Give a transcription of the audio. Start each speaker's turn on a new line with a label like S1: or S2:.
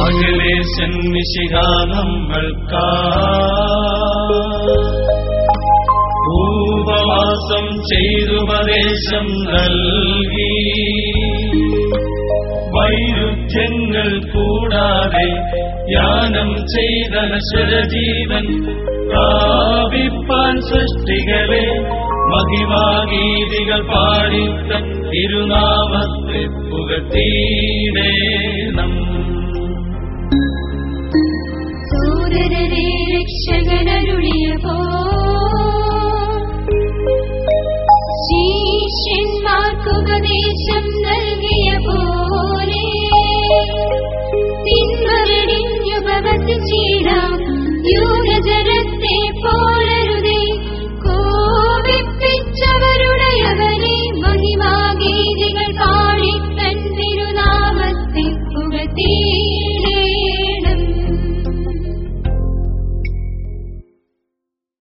S1: അഖിലേശൻ നിശിഹാനമ്മൾക്കാ. ഉപവാസം ചെയ്തുപദേശം നൽകി. വൈരുദ്ധ്യങ്ങൾ കൂടാതെ യാനം ചെയ്ത നശ്വരജീവൻ പ്രാപിപ്പാൻ സൃഷ്ടികളെ മഹിമാഗീതികൾ പാടിത്ത തിരുനാമത്തെ പുകത്തീടേണം
S2: സൂരരെ രക്ഷകനരുളിയപ്പോ ശിഷ്യന്മാർക്കുപദേശം നൽകിയ പോലെ തിന്മ വെടിഞ്ഞുപവസിച്ചിടാം യൂത